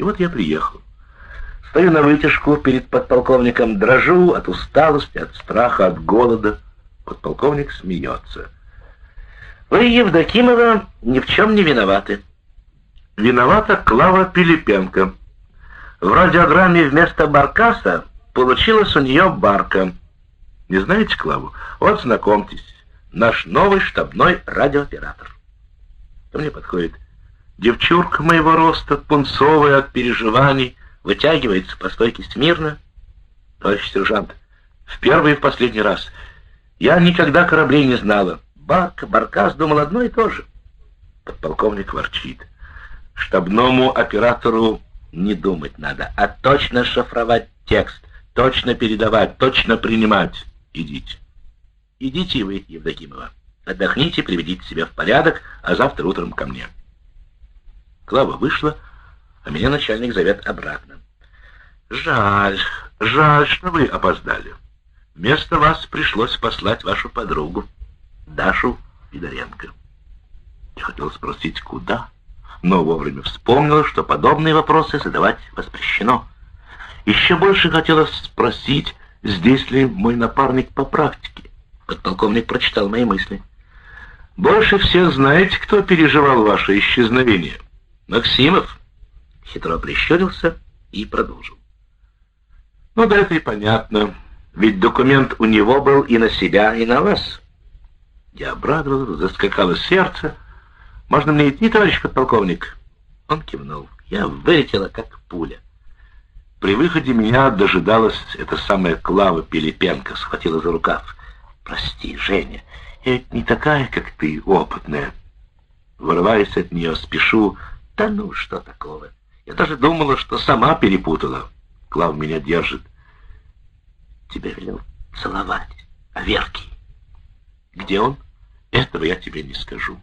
И вот я приехал. Стою на вытяжку перед подполковником, дрожу от усталости, от страха, от голода. Подполковник смеется. Вы, Евдокимова, ни в чем не виноваты. Виновата Клава Пилипенко. В радиограмме вместо Баркаса получилась у нее Барка. Не знаете Клаву? Вот знакомьтесь, наш новый штабной радиооператор. Ко мне подходит девчурка моего роста, пунцовая от переживаний, вытягивается по стойке смирно. Товарищ сержант, в первый и в последний раз. Я никогда кораблей не знала. Барка, Баркас думал одно и то же. Подполковник ворчит. Штабному оператору не думать надо, а точно шифровать текст, точно передавать, точно принимать. Идите. Идите вы, Евдокимова. Отдохните, приведите себя в порядок, а завтра утром ко мне. Клава вышла, а меня начальник зовет обратно. Жаль, жаль, что вы опоздали. Вместо вас пришлось послать вашу подругу, Дашу Федоренко. Я хотел спросить, куда, но вовремя вспомнил, что подобные вопросы задавать воспрещено. Еще больше хотелось спросить, здесь ли мой напарник по практике. Подполковник прочитал мои мысли. «Больше всех знаете, кто переживал ваше исчезновение?» «Максимов!» Хитро прищурился и продолжил. «Ну да, это и понятно, ведь документ у него был и на себя, и на вас». Я обрадовался, заскакало сердце. «Можно мне идти, товарищ подполковник?» Он кивнул. Я вылетела, как пуля. При выходе меня дожидалась эта самая Клава Пилипенко, схватила за рукав. «Прости, Женя, я ведь не такая, как ты, опытная». Вырываясь от нее, спешу да ну, что такого? Я даже думала, что сама перепутала. Клав меня держит. Тебя велел целовать. А Верки? Где он? Этого я тебе не скажу.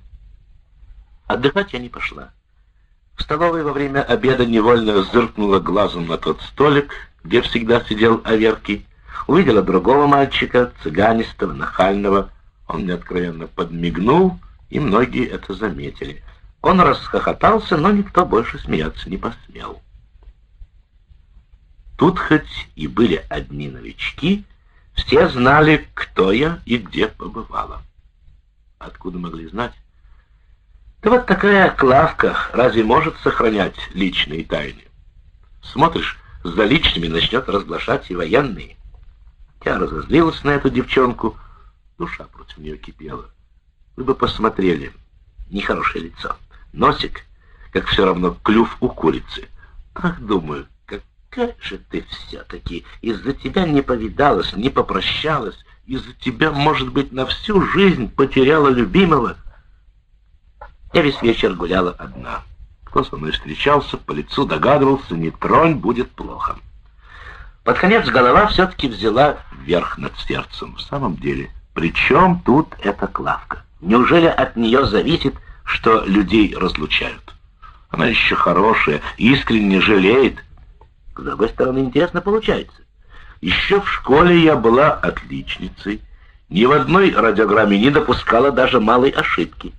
Отдыхать я не пошла. В столовой во время обеда невольно зыркнула глазом на тот столик, где всегда сидел Аверкий. Увидела другого мальчика, цыганистого, нахального. Он мне откровенно подмигнул, и многие это заметили. Он расхохотался, но никто больше смеяться не посмел. Тут хоть и были одни новички, все знали, кто я и где побывала. Откуда могли знать? Да вот такая клавка разве может сохранять личные тайны? Смотришь, за личными начнет разглашать и военные. Я разозлилась на эту девчонку, душа против нее кипела. Вы бы посмотрели, нехорошее лицо. Носик, как все равно клюв у курицы. Ах, думаю, какая же ты все-таки. Из-за тебя не повидалась, не попрощалась. Из-за тебя, может быть, на всю жизнь потеряла любимого. Я весь вечер гуляла одна. Кто со мной встречался, по лицу догадывался, не тронь, будет плохо. Под конец голова все-таки взяла верх над сердцем. В самом деле, при чем тут эта Клавка? Неужели от нее зависит, что людей разлучают. Она еще хорошая, искренне жалеет. С другой стороны, интересно получается. Еще в школе я была отличницей. Ни в одной радиограмме не допускала даже малой ошибки.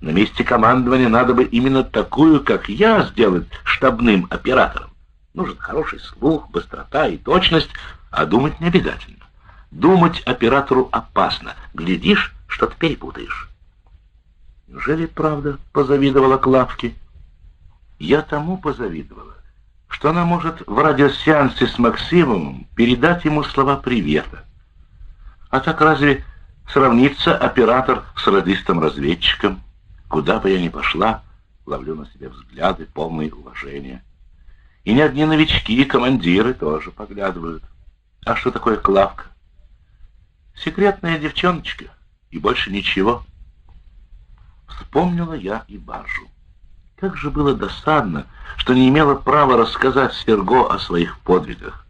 На месте командования надо бы именно такую, как я, сделать штабным оператором. Нужен хороший слух, быстрота и точность, а думать не обязательно. Думать оператору опасно. Глядишь, что-то перепутаешь. Неужели правда позавидовала Клавке? Я тому позавидовала, что она может в радиосеансе с Максимовым передать ему слова привета. А так разве сравнится оператор с радистом-разведчиком? Куда бы я ни пошла, ловлю на себе взгляды, полные уважения. И не одни новички, и командиры тоже поглядывают. А что такое Клавка? Секретная девчоночка, и больше ничего. Вспомнила я и баржу. Как же было досадно, что не имела права рассказать Серго о своих подвигах.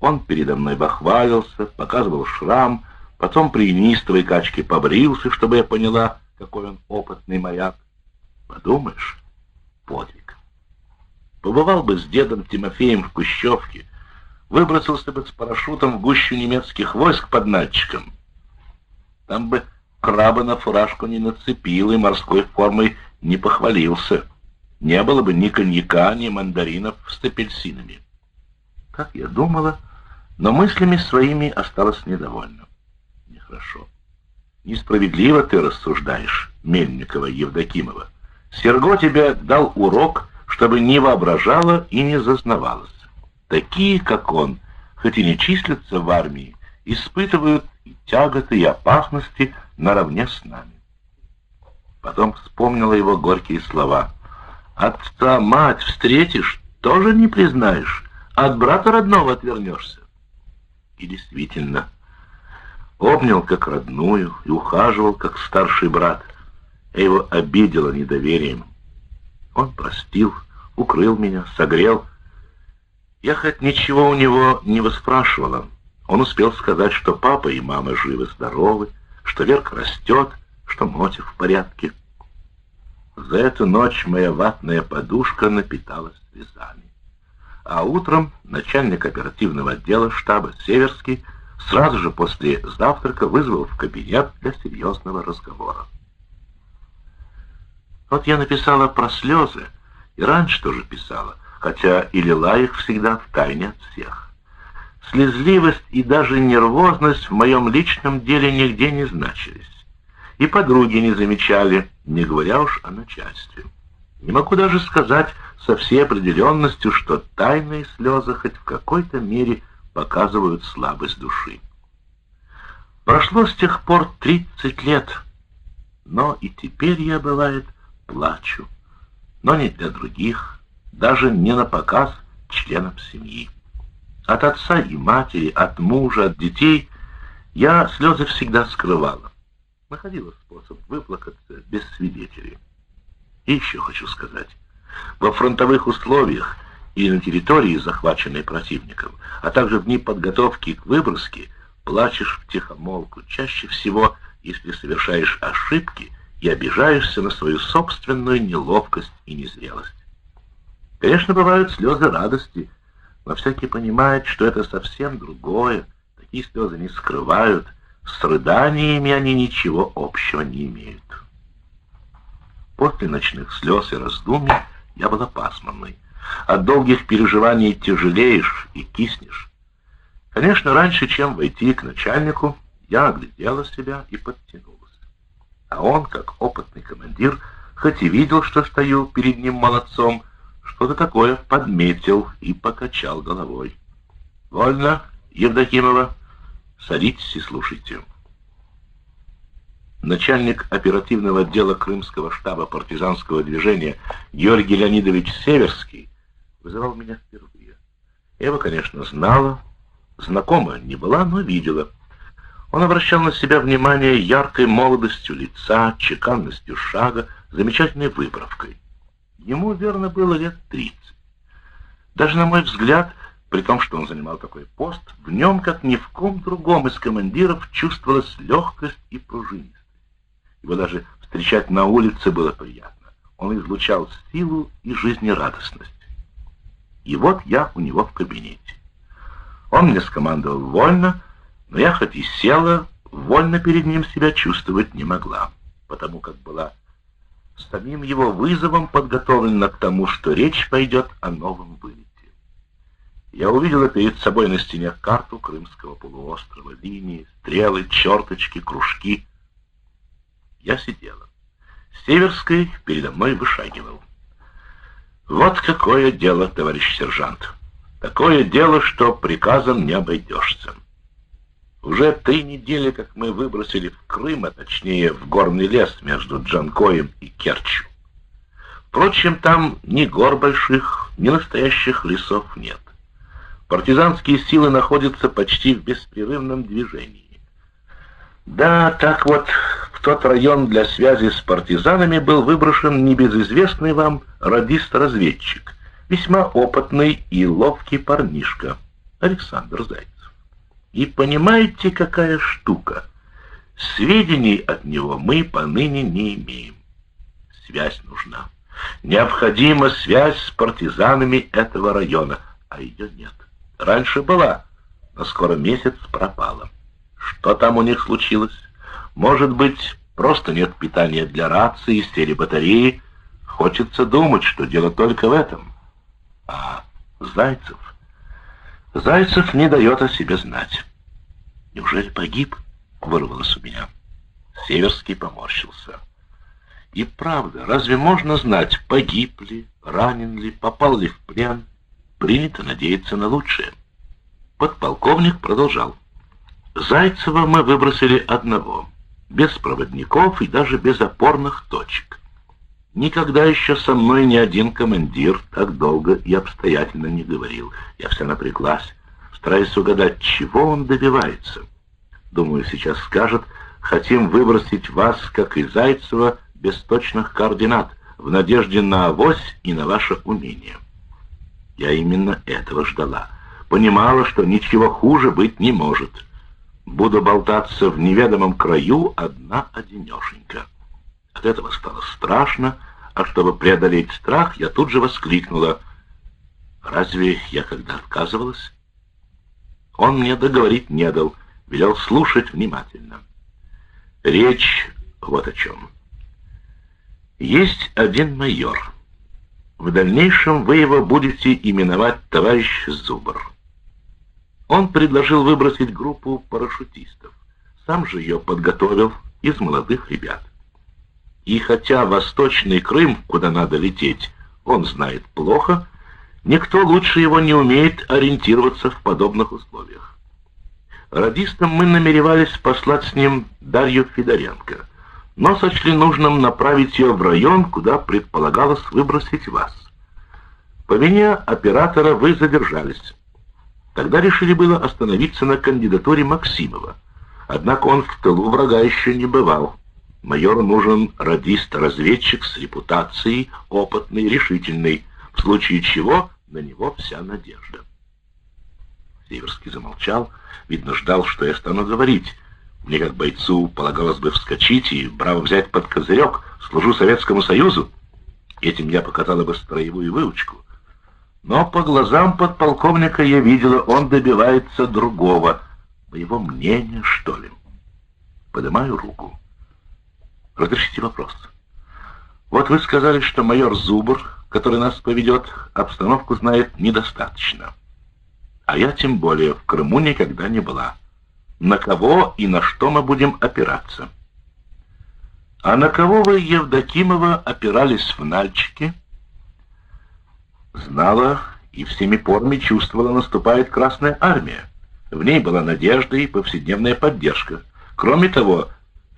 Он передо мной бахвалился, показывал шрам, потом при неистовой качке побрился, чтобы я поняла, какой он опытный моряк. Подумаешь, подвиг. Побывал бы с дедом Тимофеем в Кущевке, выбросился бы с парашютом в гущу немецких войск под Нальчиком. Там бы краба на фуражку не нацепил и морской формой не похвалился. не было бы ни коньяка, ни мандаринов с апельсинами. Как я думала, но мыслями своими осталась недовольна. Нехорошо. Несправедливо ты рассуждаешь, Мельникова Евдокимова. Серго тебе дал урок, чтобы не воображала и не зазнавалась. Такие, как он, хоть и не числятся в армии, испытывают и тяготы, и опасности наравне с нами. Потом вспомнила его горькие слова. «Отца, мать встретишь, тоже не признаешь, от брата родного отвернешься». И действительно, обнял как родную и ухаживал как старший брат. Я его обидела недоверием. Он простил, укрыл меня, согрел. Я хоть ничего у него не выспрашивала. Он успел сказать, что папа и мама живы-здоровы, что Верка растет, что Мотя в порядке. За эту ночь моя ватная подушка напиталась слезами. А утром начальник оперативного отдела штаба «Северский» сразу же после завтрака вызвал в кабинет для серьезного разговора. Вот я написала про слезы, и раньше тоже писала, хотя и лила их всегда в тайне от всех. Слезливость и даже нервозность в моем личном деле нигде не значились. И подруги не замечали, не говоря уж о начальстве. Не могу даже сказать со всей определенностью, что тайные слезы хоть в какой-то мере показывают слабость души. Прошло с тех пор 30 лет, но и теперь я, бывает, плачу, но не для других, даже не на показ членам семьи. От отца и матери, от мужа, от детей я слезы всегда скрывала. Находила способ выплакаться без свидетелей. И еще хочу сказать, во фронтовых условиях и на территории, захваченной противником, а также в дни подготовки к выброске, плачешь в тихомолку, чаще всего, если совершаешь ошибки и обижаешься на свою собственную неловкость и незрелость. Конечно, бывают слезы радости, но всякий понимает, что это совсем другое. Такие слезы не скрывают. С рыданиями они ничего общего не имеют. После ночных слез и раздумий я была пасманной. От долгих переживаний тяжелеешь и киснешь. Конечно, раньше, чем войти к начальнику, я оглядела себя и подтянулась. А он, как опытный командир, хоть и видел, что стою перед ним молодцом, что-то такое подметил и покачал головой. «Вольно, Евдокимова. Садитесь и слушайте». Начальник оперативного отдела Крымского штаба партизанского движения Георгий Леонидович Северский вызывал меня впервые. Его, конечно, знала, знакома не была, но видела. Он обращал на себя внимание яркой молодостью лица, чеканностью шага, замечательной выправкой. Ему, верно, было лет тридцать. Даже на мой взгляд, при том, что он занимал такой пост, в нем, как ни в ком другом из командиров, чувствовалась легкость и пружинность. Его даже встречать на улице было приятно. Он излучал силу и жизнерадостность. И вот я у него в кабинете. Он мне скомандовал вольно, но я хоть и села, вольно перед ним себя чувствовать не могла, потому как была самим его вызовом подготовлена к тому, что речь пойдет о новом вылете. Я увидела перед собой на стене карту Крымского полуострова, линии, стрелы, черточки, кружки. Я сидела. Северский передо мной вышагивал. Вот какое дело, товарищ сержант. Такое дело, что приказом не обойдешься. Уже три недели, как мы выбросили в Крым, а точнее в горный лес между Джанкоем и Керчью. Впрочем, там ни гор больших, ни настоящих лесов нет. Партизанские силы находятся почти в беспрерывном движении. Да, так вот, в тот район для связи с партизанами был выброшен небезызвестный вам радист-разведчик, весьма опытный и ловкий парнишка, Александр Зайцев. И понимаете, какая штука? Сведений от него мы поныне не имеем. Связь нужна. Необходима связь с партизанами этого района, а ее нет. Раньше была, но скоро месяц пропала. Что там у них случилось? Может быть, просто нет питания для рации, сели батареи. Хочется думать, что дело только в этом. А Зайцев... Зайцев не дает о себе знать. Неужели погиб? Вырвалось у меня. Северский поморщился. И правда, разве можно знать, погиб ли, ранен ли, попал ли в плен? Принято надеяться на лучшее. Подполковник продолжал. Зайцева мы выбросили одного, без проводников и даже без опорных точек. Никогда еще со мной ни один командир так долго и обстоятельно не говорил. Я вся напряглась, стараясь угадать, чего он добивается. Думаю, сейчас скажет, хотим выбросить вас, как и Зайцева, без точных координат, в надежде на авось и на ваше умение. Я именно этого ждала. Понимала, что ничего хуже быть не может. Буду болтаться в неведомом краю одна-одинешенька. От этого стало страшно, а чтобы преодолеть страх, я тут же воскликнула. «Разве я когда отказывалась?» Он мне договорить не дал, велел слушать внимательно. Речь вот о чем. Есть один майор. В дальнейшем вы его будете именовать товарищ Зубр. Он предложил выбросить группу парашютистов. Сам же ее подготовил из молодых ребят. И хотя Восточный Крым, куда надо лететь, он знает плохо, никто лучше его не умеет ориентироваться в подобных условиях. Радистам мы намеревались послать с ним Дарью Федоренко — но сочли нужным направить ее в район, куда предполагалось выбросить вас. По вине оператора вы задержались. Тогда решили было остановиться на кандидатуре Максимова. Однако он в тылу врага еще не бывал. Майору нужен радист-разведчик с репутацией, опытный, решительный, в случае чего на него вся надежда. Северский замолчал, видно, ждал, что я стану говорить. Мне, как бойцу, полагалось бы вскочить и браво взять под козырек. Служу Советскому Союзу. Этим я показала бы строевую выучку. Но по глазам подполковника я видела, он добивается другого. Моего мнения, что ли. Поднимаю руку. Разрешите вопрос. Вот вы сказали, что майор Зубр, который нас поведет, обстановку знает недостаточно. А я тем более в Крыму никогда не была на кого и на что мы будем опираться. А на кого вы, Евдокимова, опирались в Нальчике? Знала и всеми порами чувствовала, наступает Красная Армия. В ней была надежда и повседневная поддержка. Кроме того,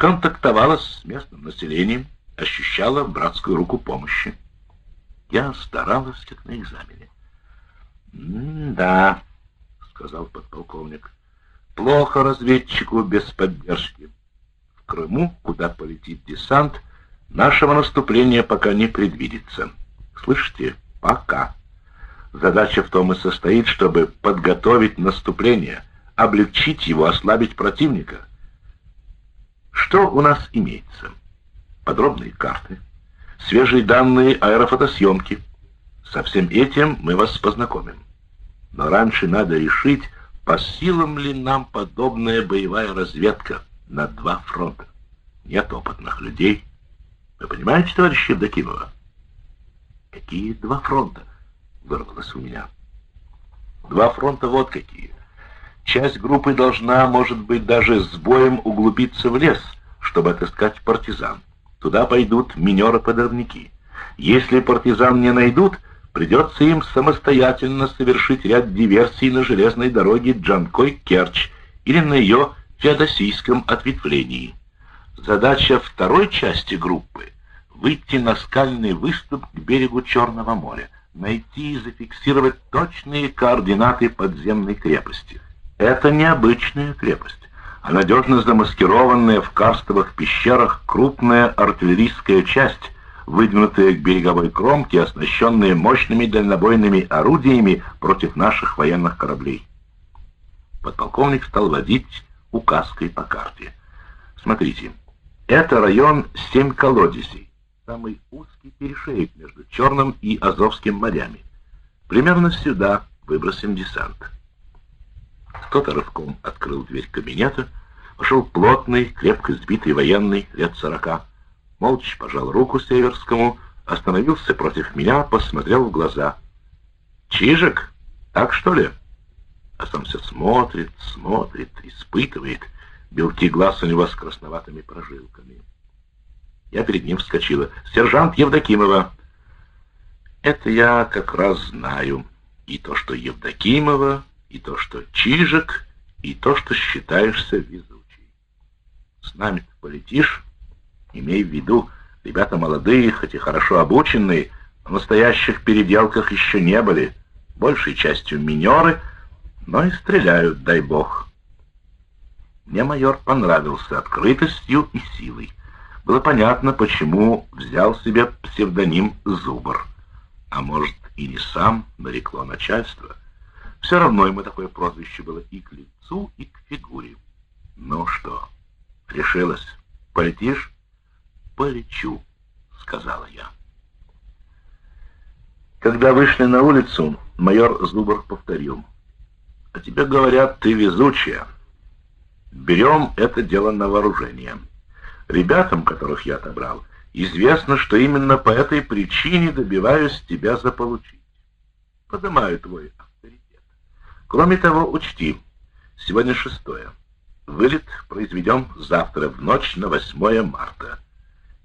контактовала с местным населением, ощущала братскую руку помощи. Я старалась, как на экзамене. «Да», — сказал подполковник, — Плохо разведчику без поддержки. В Крыму, куда полетит десант, нашего наступления пока не предвидится. Слышите? Пока. Задача в том и состоит, чтобы подготовить наступление, облегчить его, ослабить противника. Что у нас имеется? Подробные карты, свежие данные аэрофотосъемки. Со всем этим мы вас познакомим. Но раньше надо решить, по силам ли нам подобная боевая разведка на два фронта? Нет опытных людей. Вы понимаете, товарищ Евдокимова? Какие два фронта? Вырвалось у меня. Два фронта вот какие. Часть группы должна, может быть, даже с боем углубиться в лес, чтобы отыскать партизан. Туда пойдут минеры-подрывники. Если партизан не найдут, придется им самостоятельно совершить ряд диверсий на железной дороге Джанкой-Керчь или на ее феодосийском ответвлении. Задача второй части группы — выйти на скальный выступ к берегу Черного моря, найти и зафиксировать точные координаты подземной крепости. Это необычная крепость, а надежно замаскированная в карстовых пещерах крупная артиллерийская часть — выдвинутые к береговой кромке, оснащенные мощными дальнобойными орудиями против наших военных кораблей. Подполковник стал водить указкой по карте. Смотрите, это район Семь колодезей, самый узкий перешеек между Черным и Азовским морями. Примерно сюда выбросим десант. Кто-то рывком открыл дверь кабинета, вошел плотный, крепко сбитый военный, лет сорока, молча пожал руку Северскому, остановился против меня, посмотрел в глаза. «Чижик, так что ли?» А сам все смотрит, смотрит, испытывает. Белки глаз у него с красноватыми прожилками. Я перед ним вскочила. «Сержант Евдокимова!» «Это я как раз знаю. И то, что Евдокимова, и то, что Чижик, и то, что считаешься везучей. С нами полетишь, имей в виду, ребята молодые, хоть и хорошо обученные, в настоящих переделках еще не были, большей частью минеры, но и стреляют, дай бог». Мне майор понравился открытостью и силой было понятно, почему взял себе псевдоним Зубр. А может, и не сам нарекло начальство. Все равно ему такое прозвище было и к лицу, и к фигуре. Ну что, решилась? Полетишь? Полечу, сказала я. Когда вышли на улицу, майор Зубр повторил. «А тебе говорят, ты везучая. Берем это дело на вооружение». Ребятам, которых я отобрал, известно, что именно по этой причине добиваюсь тебя заполучить. Подымаю твой. Кроме того, учти, сегодня шестое. Вылет произведем завтра в ночь на 8 марта.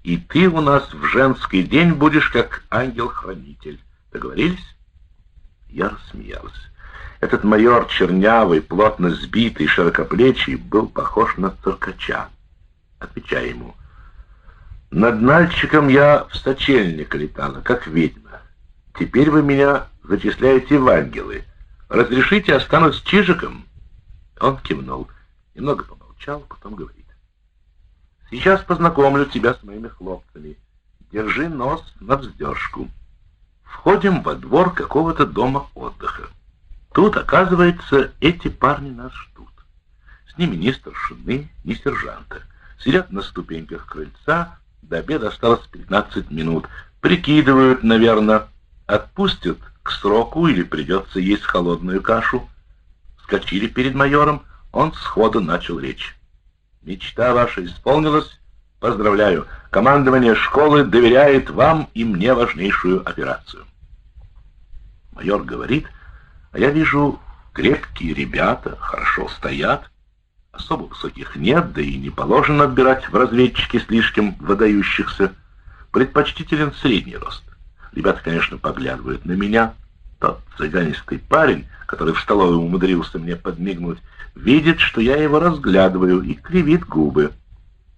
И ты у нас в женский день будешь как ангел-хранитель. Договорились? Я рассмеялась. Этот майор чернявый, плотно сбитый, широкоплечий, был похож на циркача отвечая ему. «Над Нальчиком я в сочельник летала, как ведьма. Теперь вы меня зачисляете в ангелы. Разрешите, останусь чижиком?» Он кивнул, немного помолчал, потом говорит. «Сейчас познакомлю тебя с моими хлопцами. Держи нос на вздержку. Входим во двор какого-то дома отдыха. Тут, оказывается, эти парни нас ждут. С ними ни старшины, ни сержанта сидят на ступеньках крыльца, до обеда осталось 15 минут, прикидывают, наверное, отпустят к сроку или придется есть холодную кашу. Скочили перед майором, он сходу начал речь. Мечта ваша исполнилась. Поздравляю. Командование школы доверяет вам и мне важнейшую операцию. Майор говорит, а я вижу, крепкие ребята, хорошо стоят, Особо высоких нет, да и не положено отбирать в разведчике слишком выдающихся. Предпочтителен средний рост. Ребята, конечно, поглядывают на меня. Тот цыганистый парень, который в столовой умудрился мне подмигнуть, видит, что я его разглядываю и кривит губы.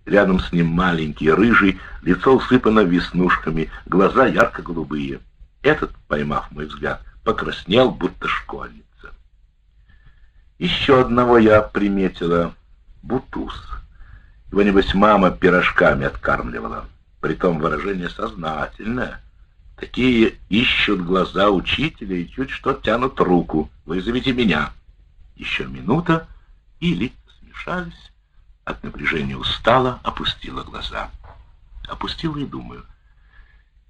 Рядом с ним маленький, рыжий, лицо усыпано веснушками, глаза ярко-голубые. Этот, поймав мой взгляд, покраснел, будто школьник. Еще одного я приметила. Бутуз. Его, небось, мама пирожками откармливала. Притом выражение сознательное. Такие ищут глаза учителя и чуть что тянут руку. Вызовите меня. Еще минута, и лица смешались. От напряжения устала, опустила глаза. Опустила и думаю.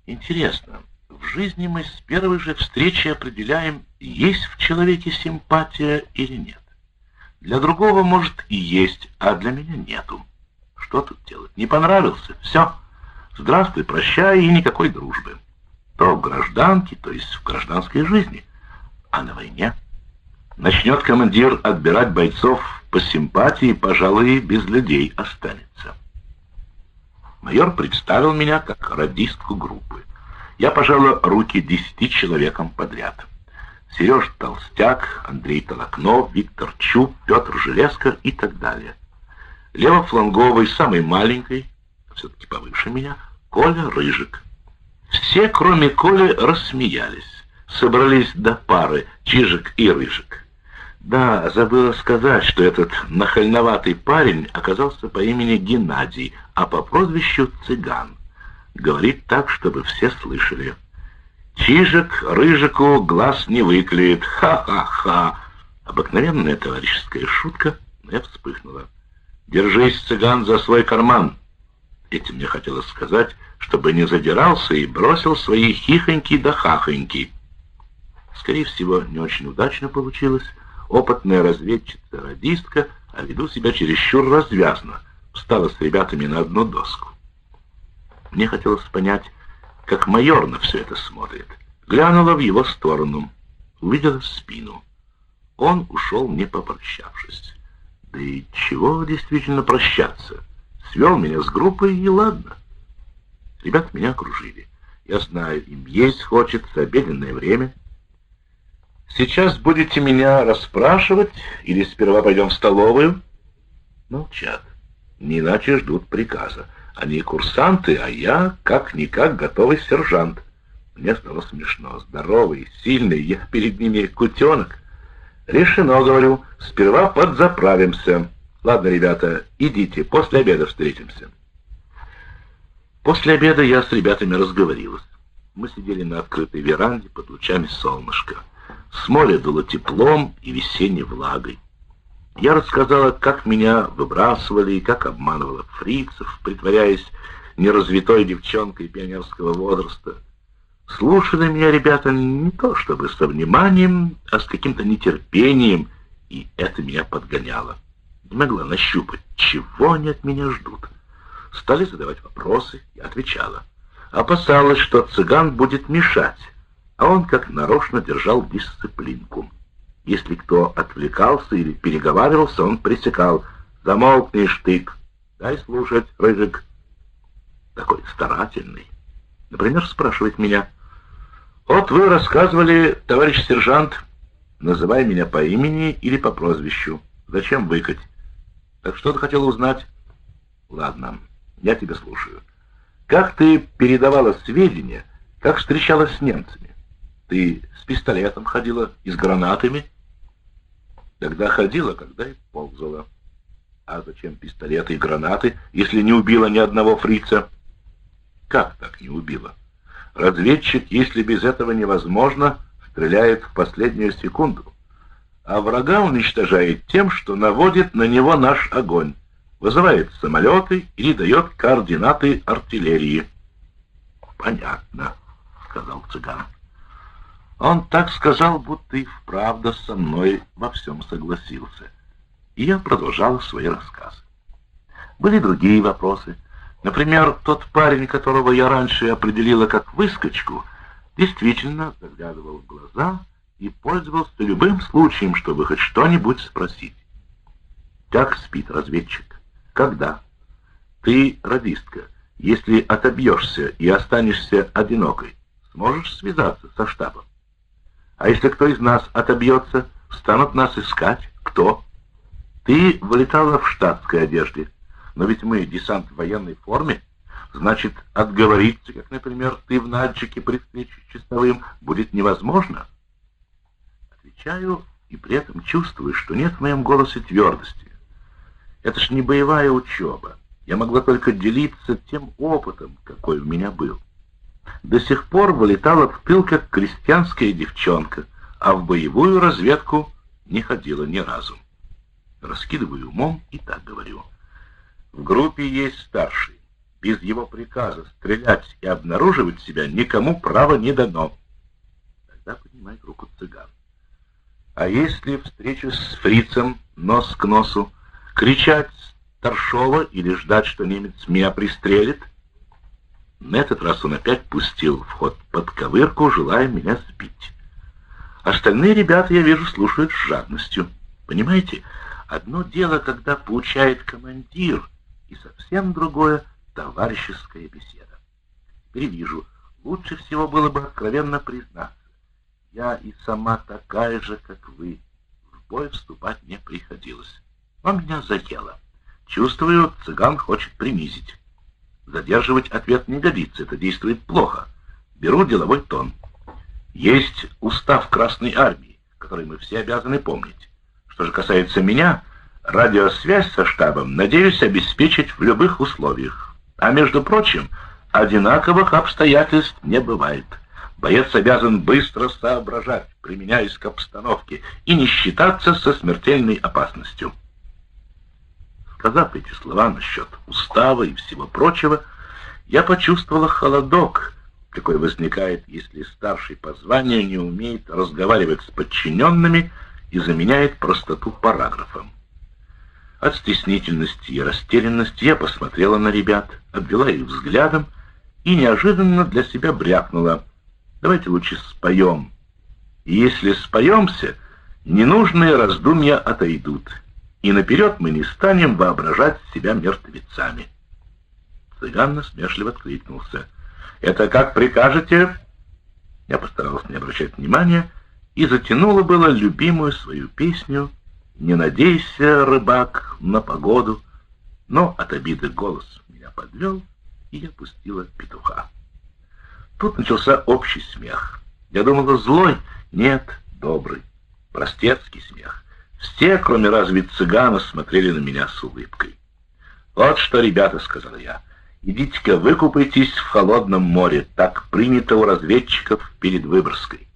Интересно, в жизни мы с первой же встречи определяем, есть в человеке симпатия или нет. Для другого, может, и есть, а для меня нету. Что тут делать? Не понравился? Все. Здравствуй, прощай, и никакой дружбы. То в гражданке, то есть в гражданской жизни. А на войне? Начнет командир отбирать бойцов по симпатии, пожалуй, без людей останется. Майор представил меня как радистку группы я пожала руки десяти человекам подряд. Сереж Толстяк, Андрей Толокнов, Виктор Чуб, Петр Железко и так далее. Левофланговый, самый маленький, все-таки повыше меня, Коля Рыжик. Все, кроме Коли, рассмеялись. Собрались до пары, Чижик и Рыжик. Да, забыла сказать, что этот нахальноватый парень оказался по имени Геннадий, а по прозвищу Цыган говорит так, чтобы все слышали. Чижик Рыжику глаз не выклеит. Ха-ха-ха. Обыкновенная товарищеская шутка, но я вспыхнула. Держись, цыган, за свой карман. Этим мне хотелось сказать, чтобы не задирался и бросил свои хихоньки да хахоньки. Скорее всего, не очень удачно получилось. Опытная разведчица-радистка, а веду себя чересчур развязно. Встала с ребятами на одну доску. Мне хотелось понять, как майор на все это смотрит. Глянула в его сторону, увидела спину. Он ушел, не попрощавшись. Да и чего действительно прощаться? Свел меня с группой, и ладно. Ребята меня окружили. Я знаю, им есть хочется, обеденное время. Сейчас будете меня расспрашивать или сперва пойдем в столовую? Молчат. Не иначе ждут приказа. Они курсанты, а я как-никак готовый сержант. Мне стало смешно. Здоровый, сильный, я перед ними кутенок. Решено, говорю, сперва подзаправимся. Ладно, ребята, идите, после обеда встретимся. После обеда я с ребятами разговорилась. Мы сидели на открытой веранде под лучами солнышка. С моря дуло теплом и весенней влагой. Я рассказала, как меня выбрасывали и как обманывала фрицев, притворяясь неразвитой девчонкой пионерского возраста. Слушали меня ребята не то чтобы со вниманием, а с каким-то нетерпением, и это меня подгоняло. Не могла нащупать, чего они от меня ждут. Стали задавать вопросы, я отвечала. Опасалась, что цыган будет мешать, а он как нарочно держал дисциплинку. Если кто отвлекался или переговаривался, он пресекал. «Замолкни, штык! Дай слушать, рыжик!» Такой старательный. Например, спрашивает меня. «Вот вы рассказывали, товарищ сержант, называй меня по имени или по прозвищу. Зачем выкать? Так что ты хотел узнать?» «Ладно, я тебя слушаю. Как ты передавала сведения, как встречалась с немцами? Ты с пистолетом ходила и с гранатами?» Тогда ходила, когда и ползала. А зачем пистолеты и гранаты, если не убила ни одного фрица? Как так не убила? Разведчик, если без этого невозможно, стреляет в последнюю секунду. А врага уничтожает тем, что наводит на него наш огонь, вызывает самолеты или дает координаты артиллерии. «Понятно», — сказал цыган. Он так сказал, будто и вправду со мной во всем согласился. И я продолжал свои рассказы. Были другие вопросы. Например, тот парень, которого я раньше определила как выскочку, действительно заглядывал в глаза и пользовался любым случаем, чтобы хоть что-нибудь спросить. Как спит разведчик? Когда? Ты радистка. Если отобьешься и останешься одинокой, сможешь связаться со штабом? А если кто из нас отобьется, станут нас искать. Кто? Ты вылетала в штатской одежде. Но ведь мы десант в военной форме. Значит, отговориться, как, например, ты в Нальчике при встрече с чистовым, будет невозможно. Отвечаю и при этом чувствую, что нет в моем голосе твердости. Это ж не боевая учеба. Я могла только делиться тем опытом, какой у меня был до сих пор вылетала в тыл как крестьянская девчонка, а в боевую разведку не ходила ни разу. Раскидываю умом и так говорю. В группе есть старший. Без его приказа стрелять и обнаруживать себя никому права не дано. Тогда поднимает руку цыган. А если встреча с фрицем нос к носу, кричать старшова или ждать, что немец меня пристрелит — на этот раз он опять пустил в ход подковырку, желая меня сбить. Остальные ребята, я вижу, слушают с жадностью. Понимаете, одно дело, когда получает командир, и совсем другое — товарищеская беседа. Теперь вижу, лучше всего было бы откровенно признаться. Я и сама такая же, как вы. В бой вступать не приходилось. Но меня заело. Чувствую, цыган хочет принизить. Задерживать ответ не годится, это действует плохо. Беру деловой тон. Есть устав Красной Армии, который мы все обязаны помнить. Что же касается меня, радиосвязь со штабом надеюсь обеспечить в любых условиях. А между прочим, одинаковых обстоятельств не бывает. Боец обязан быстро соображать, применяясь к обстановке, и не считаться со смертельной опасностью. Сказав эти слова насчет устава и всего прочего, я почувствовала холодок, какой возникает, если старший по званию не умеет разговаривать с подчиненными и заменяет простоту параграфом. От стеснительности и растерянности я посмотрела на ребят, обвела их взглядом и неожиданно для себя брякнула. Давайте лучше споем. И если споемся, ненужные раздумья отойдут, и наперед мы не станем воображать себя мертвецами. Цыган насмешливо откликнулся. «Это как прикажете?» Я постарался не обращать внимания и затянула было любимую свою песню «Не надейся, рыбак, на погоду», но от обиды голос меня подвел, и я пустила петуха. Тут начался общий смех. Я думала, злой? Нет, добрый. Простецкий смех. Все, кроме разве цыгана, смотрели на меня с улыбкой. «Вот что, ребята», — сказала я, — «идите-ка выкупайтесь в холодном море, так принято у разведчиков перед Выборгской».